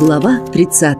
Глава 30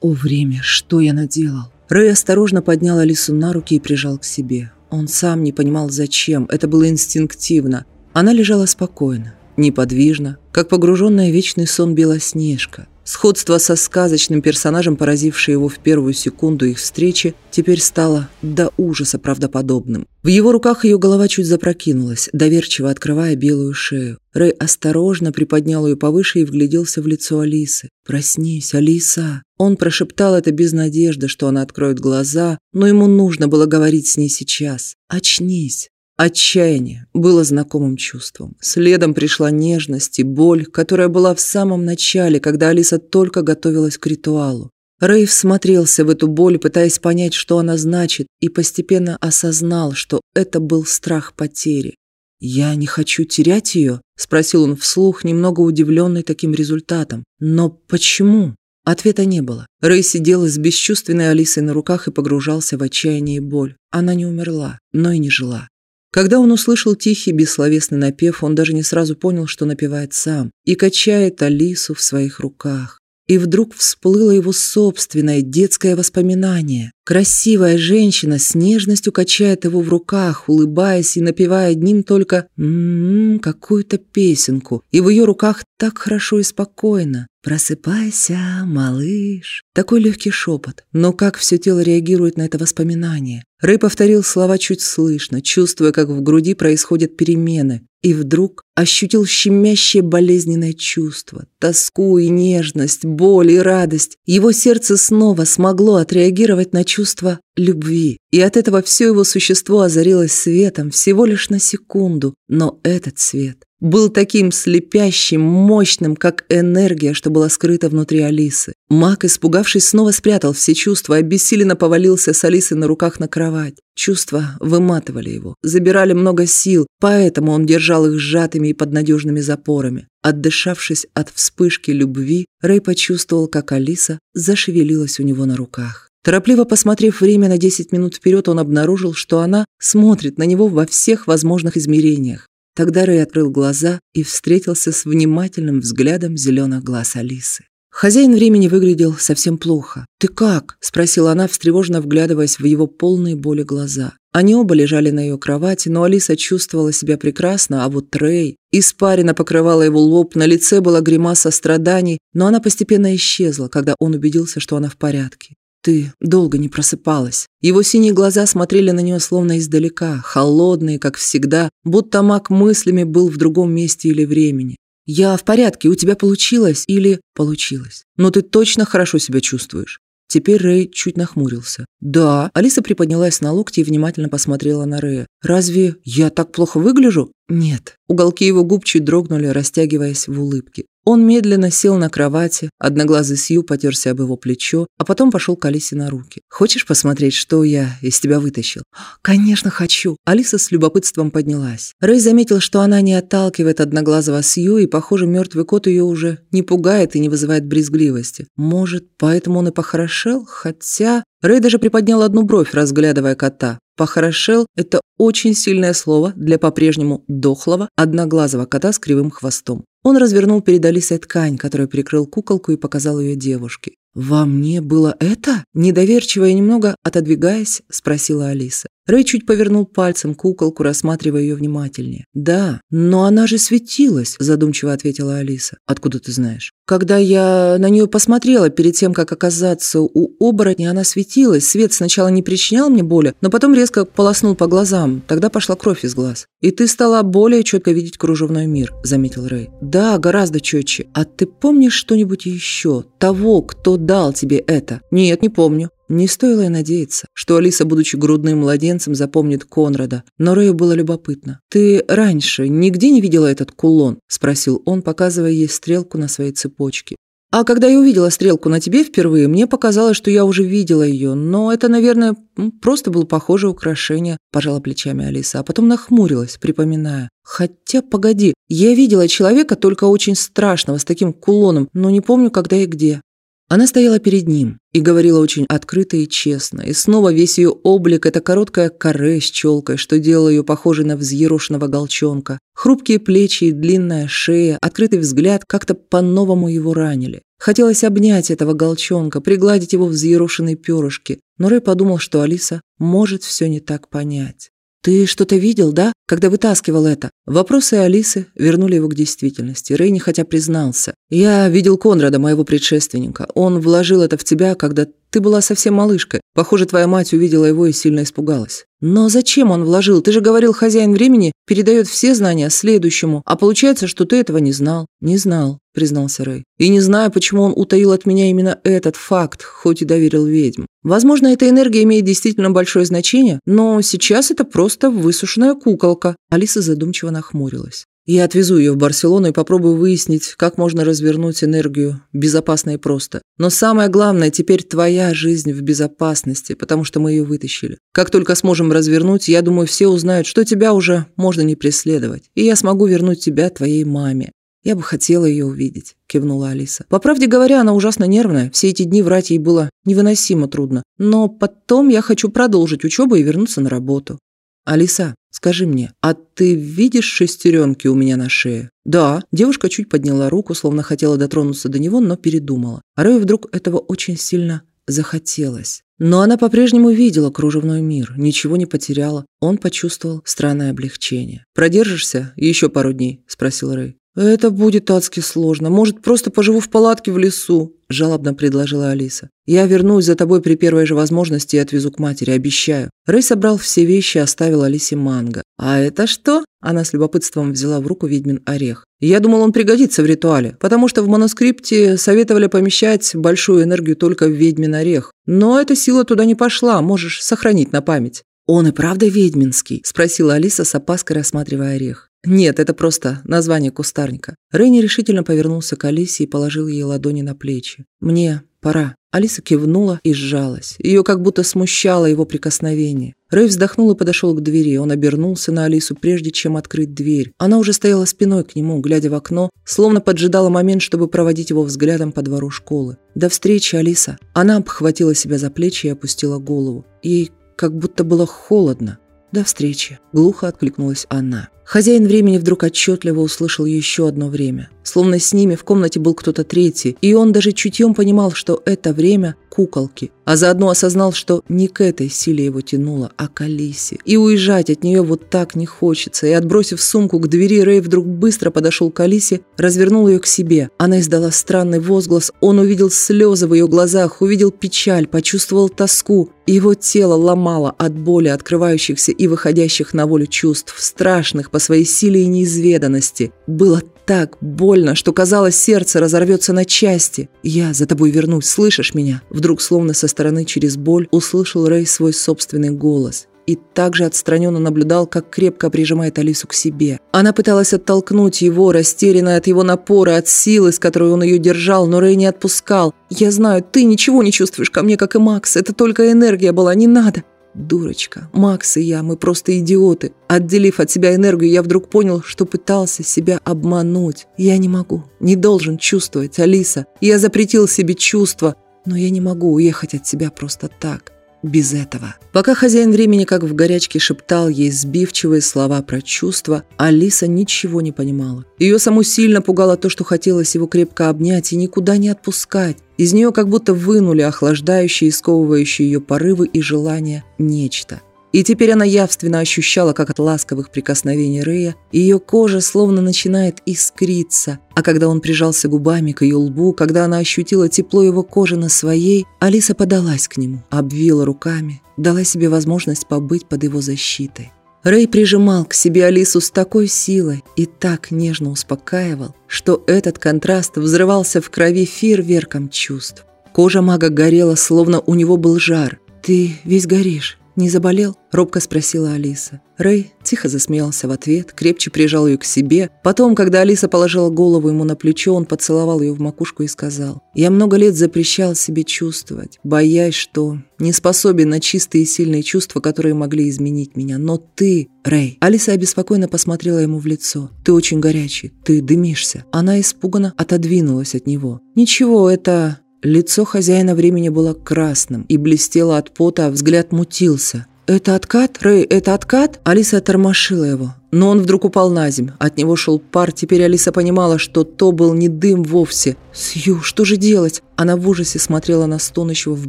О, время, что я наделал? Рэй осторожно поднял Алису на руки и прижал к себе. Он сам не понимал, зачем. Это было инстинктивно. Она лежала спокойно, неподвижно, как погруженная в вечный сон Белоснежка. Сходство со сказочным персонажем, поразившее его в первую секунду их встречи, теперь стало до ужаса правдоподобным. В его руках ее голова чуть запрокинулась, доверчиво открывая белую шею. Рэй осторожно приподнял ее повыше и вгляделся в лицо Алисы. «Проснись, Алиса!» Он прошептал это без надежды, что она откроет глаза, но ему нужно было говорить с ней сейчас. «Очнись!» Отчаяние было знакомым чувством. Следом пришла нежность и боль, которая была в самом начале, когда Алиса только готовилась к ритуалу. Рейв смотрелся в эту боль, пытаясь понять, что она значит, и постепенно осознал, что это был страх потери. «Я не хочу терять ее?» – спросил он вслух, немного удивленный таким результатом. «Но почему?» Ответа не было. Рэй сидел с бесчувственной Алисой на руках и погружался в отчаяние и боль. Она не умерла, но и не жила. Когда он услышал тихий бессловесный напев, он даже не сразу понял, что напевает сам, и качает Алису в своих руках. И вдруг всплыло его собственное детское воспоминание. Красивая женщина с нежностью качает его в руках, улыбаясь и напевая одним только «м-м-м» какую-то песенку. И в ее руках так хорошо и спокойно. «Просыпайся, малыш». Такой легкий шепот. Но как все тело реагирует на это воспоминание? Рэй повторил слова чуть слышно, чувствуя, как в груди происходят перемены. И вдруг ощутил щемящее болезненное чувство, тоску и нежность, боль и радость. Его сердце снова смогло отреагировать на чувство любви. И от этого все его существо озарилось светом всего лишь на секунду. Но этот свет был таким слепящим, мощным, как энергия, что была скрыта внутри Алисы. Мак, испугавшись, снова спрятал все чувства, обессиленно повалился с Алисой на руках на кровать. Чувства выматывали его, забирали много сил, поэтому он держал их сжатыми и под надежными запорами. Отдышавшись от вспышки любви, Рэй почувствовал, как Алиса зашевелилась у него на руках. Торопливо посмотрев время на 10 минут вперед, он обнаружил, что она смотрит на него во всех возможных измерениях. Тогда Рэй открыл глаза и встретился с внимательным взглядом зеленых глаз Алисы. Хозяин времени выглядел совсем плохо. «Ты как?» – спросила она, встревоженно вглядываясь в его полные боли глаза. Они оба лежали на ее кровати, но Алиса чувствовала себя прекрасно, а вот Рэй... Испарина покрывала его лоб, на лице была гримаса страданий, но она постепенно исчезла, когда он убедился, что она в порядке. Ты долго не просыпалась. Его синие глаза смотрели на нее словно издалека, холодные, как всегда, будто маг мыслями был в другом месте или времени. «Я в порядке, у тебя получилось или...» «Получилось. Но ты точно хорошо себя чувствуешь». Теперь Рэй чуть нахмурился. «Да». Алиса приподнялась на локти и внимательно посмотрела на Рэя. «Разве я так плохо выгляжу?» «Нет». Уголки его губ чуть дрогнули, растягиваясь в улыбке. Он медленно сел на кровати, одноглазый Сью потерся об его плечо, а потом пошел к Алисе на руки. «Хочешь посмотреть, что я из тебя вытащил?» «Конечно хочу!» Алиса с любопытством поднялась. Рэй заметил, что она не отталкивает одноглазого Сью, и, похоже, мертвый кот ее уже не пугает и не вызывает брезгливости. Может, поэтому он и похорошел? Хотя... Рэй даже приподнял одну бровь, разглядывая кота. «Похорошел» – это очень сильное слово для по-прежнему дохлого, одноглазого кота с кривым хвостом. Он развернул перед Алисой ткань, которую прикрыл куколку и показал ее девушке. «Во мне было это?» Недоверчиво и немного отодвигаясь, спросила Алиса. Рэй чуть повернул пальцем куколку, рассматривая ее внимательнее. «Да, но она же светилась», – задумчиво ответила Алиса. «Откуда ты знаешь?» «Когда я на нее посмотрела перед тем, как оказаться у оборотня, она светилась. Свет сначала не причинял мне боли, но потом резко полоснул по глазам. Тогда пошла кровь из глаз. И ты стала более четко видеть кружевной мир», – заметил Рэй. «Да, гораздо четче. А ты помнишь что-нибудь еще? Того, кто дал тебе это?» «Нет, не помню». Не стоило и надеяться, что Алиса, будучи грудным младенцем, запомнит Конрада, но Рэю было любопытно. «Ты раньше нигде не видела этот кулон?» – спросил он, показывая ей стрелку на своей цепочке. А когда я увидела стрелку на тебе впервые, мне показалось, что я уже видела ее, но это, наверное, просто было похожее украшение, пожала плечами Алиса, а потом нахмурилась, припоминая. Хотя, погоди, я видела человека только очень страшного, с таким кулоном, но не помню, когда и где. Она стояла перед ним и говорила очень открыто и честно, и снова весь ее облик – это короткая коре с челкой, что делало ее похожей на взъерошенного голчонка. Хрупкие плечи и длинная шея, открытый взгляд как-то по-новому его ранили. Хотелось обнять этого голчонка, пригладить его взъерошенные перышки, но Рэй подумал, что Алиса может все не так понять. «Ты что-то видел, да, когда вытаскивал это?» Вопросы Алисы вернули его к действительности. Рэй хотя признался. «Я видел Конрада, моего предшественника. Он вложил это в тебя, когда ты была совсем малышкой. Похоже, твоя мать увидела его и сильно испугалась. Но зачем он вложил? Ты же говорил, хозяин времени передает все знания следующему, а получается, что ты этого не знал. Не знал, признался Рэй. И не знаю, почему он утаил от меня именно этот факт, хоть и доверил ведьм. Возможно, эта энергия имеет действительно большое значение, но сейчас это просто высушенная куколка. Алиса задумчиво нахмурилась. Я отвезу ее в Барселону и попробую выяснить, как можно развернуть энергию безопасно и просто. Но самое главное, теперь твоя жизнь в безопасности, потому что мы ее вытащили. Как только сможем развернуть, я думаю, все узнают, что тебя уже можно не преследовать. И я смогу вернуть тебя твоей маме. Я бы хотела ее увидеть, кивнула Алиса. По правде говоря, она ужасно нервная. Все эти дни врать ей было невыносимо трудно. Но потом я хочу продолжить учебу и вернуться на работу. Алиса, Скажи мне, а ты видишь шестеренки у меня на шее? Да. Девушка чуть подняла руку, словно хотела дотронуться до него, но передумала. А Рою вдруг этого очень сильно захотелось. Но она по-прежнему видела кружевной мир, ничего не потеряла. Он почувствовал странное облегчение. «Продержишься еще пару дней?» – спросил Рэй. «Это будет адски сложно. Может, просто поживу в палатке в лесу?» – жалобно предложила Алиса. «Я вернусь за тобой при первой же возможности и отвезу к матери, обещаю». Рэй собрал все вещи и оставил Алисе манго. «А это что?» – она с любопытством взяла в руку ведьмин орех. «Я думал, он пригодится в ритуале, потому что в манускрипте советовали помещать большую энергию только в ведьмин орех. Но эта сила туда не пошла, можешь сохранить на память». «Он и правда ведьминский?» – спросила Алиса с опаской, рассматривая орех. «Нет, это просто название кустарника». Рейни решительно повернулся к Алисе и положил ей ладони на плечи. «Мне пора». Алиса кивнула и сжалась. Ее как будто смущало его прикосновение. Рэй вздохнул и подошел к двери. Он обернулся на Алису, прежде чем открыть дверь. Она уже стояла спиной к нему, глядя в окно, словно поджидала момент, чтобы проводить его взглядом по двору школы. «До встречи, Алиса». Она обхватила себя за плечи и опустила голову. Ей как будто было холодно. «До встречи», – глухо откликнулась она. Хозяин времени вдруг отчетливо услышал еще одно время. Словно с ними в комнате был кто-то третий, и он даже чутьем понимал, что это время куколки, а заодно осознал, что не к этой силе его тянуло, а к Алисе. И уезжать от нее вот так не хочется. И отбросив сумку к двери, Рэй вдруг быстро подошел к Алисе, развернул ее к себе. Она издала странный возглас, он увидел слезы в ее глазах, увидел печаль, почувствовал тоску. Его тело ломало от боли, открывающихся и выходящих на волю чувств, страшных по своей силе и неизведанности. Было так больно, что казалось, сердце разорвется на части. «Я за тобой вернусь, слышишь меня?» Вдруг, словно со стороны через боль, услышал Рэй свой собственный голос и также отстраненно наблюдал, как крепко прижимает Алису к себе. Она пыталась оттолкнуть его, растерянная от его напора, от силы, с которой он ее держал, но Рэй не отпускал. «Я знаю, ты ничего не чувствуешь ко мне, как и Макс. Это только энергия была, не надо». Дурочка, Макс и я, мы просто идиоты. Отделив от себя энергию, я вдруг понял, что пытался себя обмануть. Я не могу, не должен чувствовать, Алиса. Я запретил себе чувства, но я не могу уехать от себя просто так без этого. Пока хозяин времени как в горячке шептал ей сбивчивые слова про чувства, Алиса ничего не понимала. Ее саму сильно пугало то, что хотелось его крепко обнять и никуда не отпускать. Из нее как будто вынули охлаждающие и сковывающие ее порывы и желания нечто. И теперь она явственно ощущала, как от ласковых прикосновений Рэя ее кожа словно начинает искриться, а когда он прижался губами к ее лбу, когда она ощутила тепло его кожи на своей, Алиса подалась к нему, обвила руками, дала себе возможность побыть под его защитой. Рэй прижимал к себе Алису с такой силой и так нежно успокаивал, что этот контраст взрывался в крови фейерверком чувств. Кожа мага горела, словно у него был жар. «Ты весь горишь», «Не заболел?» – робко спросила Алиса. Рэй тихо засмеялся в ответ, крепче прижал ее к себе. Потом, когда Алиса положила голову ему на плечо, он поцеловал ее в макушку и сказал, «Я много лет запрещал себе чувствовать, боясь, что не способен на чистые и сильные чувства, которые могли изменить меня. Но ты, Рэй...» Алиса обеспокоенно посмотрела ему в лицо. «Ты очень горячий, ты дымишься». Она испуганно отодвинулась от него. «Ничего, это Лицо хозяина времени было красным и блестело от пота, а взгляд мутился. «Это откат? Рэй, это откат?» Алиса тормошила его. Но он вдруг упал на земь. От него шел пар. Теперь Алиса понимала, что то был не дым вовсе. «Сью, что же делать?» Она в ужасе смотрела на стонущего в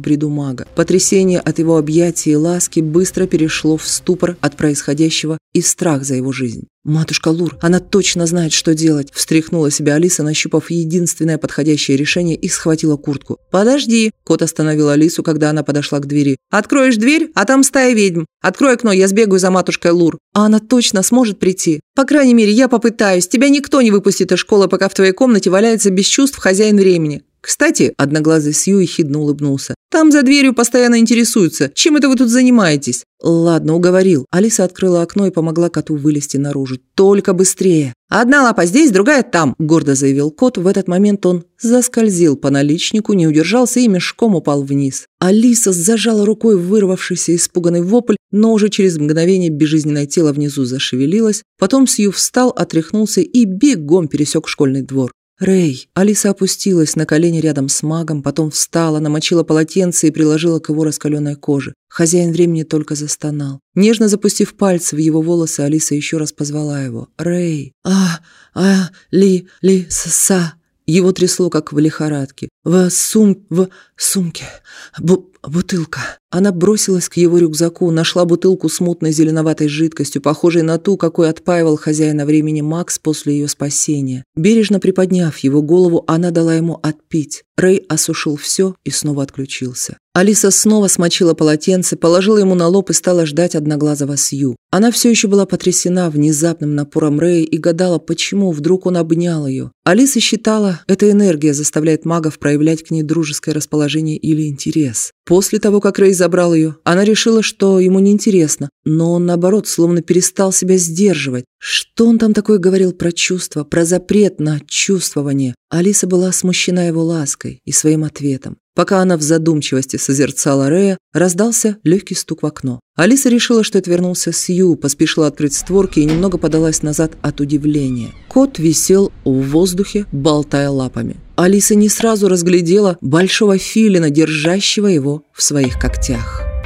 бреду мага. Потрясение от его объятий и ласки быстро перешло в ступор от происходящего и страх за его жизнь. «Матушка Лур, она точно знает, что делать!» Встряхнула себя Алиса, нащупав единственное подходящее решение и схватила куртку. «Подожди!» Кот остановил Алису, когда она подошла к двери. «Откроешь дверь, а там стая ведьм. Открой окно, я сбегаю за матушкой Лур. А она точно сможет прийти? По крайней мере, я попытаюсь. Тебя никто не выпустит из школы, пока в твоей комнате валяется без чувств хозяин времени. «Кстати», – одноглазый Сью ехидно улыбнулся, «там за дверью постоянно интересуются. Чем это вы тут занимаетесь?» «Ладно, уговорил». Алиса открыла окно и помогла коту вылезти наружу. «Только быстрее!» «Одна лапа здесь, другая там», – гордо заявил кот. В этот момент он заскользил по наличнику, не удержался и мешком упал вниз. Алиса зажала рукой вырвавшийся испуганный вопль, но уже через мгновение безжизненное тело внизу зашевелилось. Потом Сью встал, отряхнулся и бегом пересек школьный двор. «Рэй!» Алиса опустилась на колени рядом с магом, потом встала, намочила полотенце и приложила к его раскаленной коже. Хозяин времени только застонал. Нежно запустив пальцы в его волосы, Алиса еще раз позвала его. «Рэй! А, а, ли, ли, са!» Его трясло, как в лихорадке. «В сум... в сумке. Бу бутылка». Она бросилась к его рюкзаку, нашла бутылку с мутной зеленоватой жидкостью, похожей на ту, какой отпаивал хозяина времени Макс после ее спасения. Бережно приподняв его голову, она дала ему отпить. Рэй осушил все и снова отключился. Алиса снова смочила полотенце, положила ему на лоб и стала ждать одноглазого Сью. Она все еще была потрясена внезапным напором Рэя и гадала, почему вдруг он обнял ее. Алиса считала, эта энергия заставляет магов проявлять к ней дружеское расположение или интерес. После того, как Рэй забрал ее, она решила, что ему неинтересно, но он, наоборот, словно перестал себя сдерживать. Что он там такое говорил про чувства, про запрет на чувствование? Алиса была смущена его лаской и своим ответом. Пока она в задумчивости созерцала Рея, раздался легкий стук в окно. Алиса решила, что это вернулся Сью, поспешила открыть створки и немного подалась назад от удивления. Кот висел в воздухе, болтая лапами. Алиса не сразу разглядела большого филина, держащего его в своих когтях.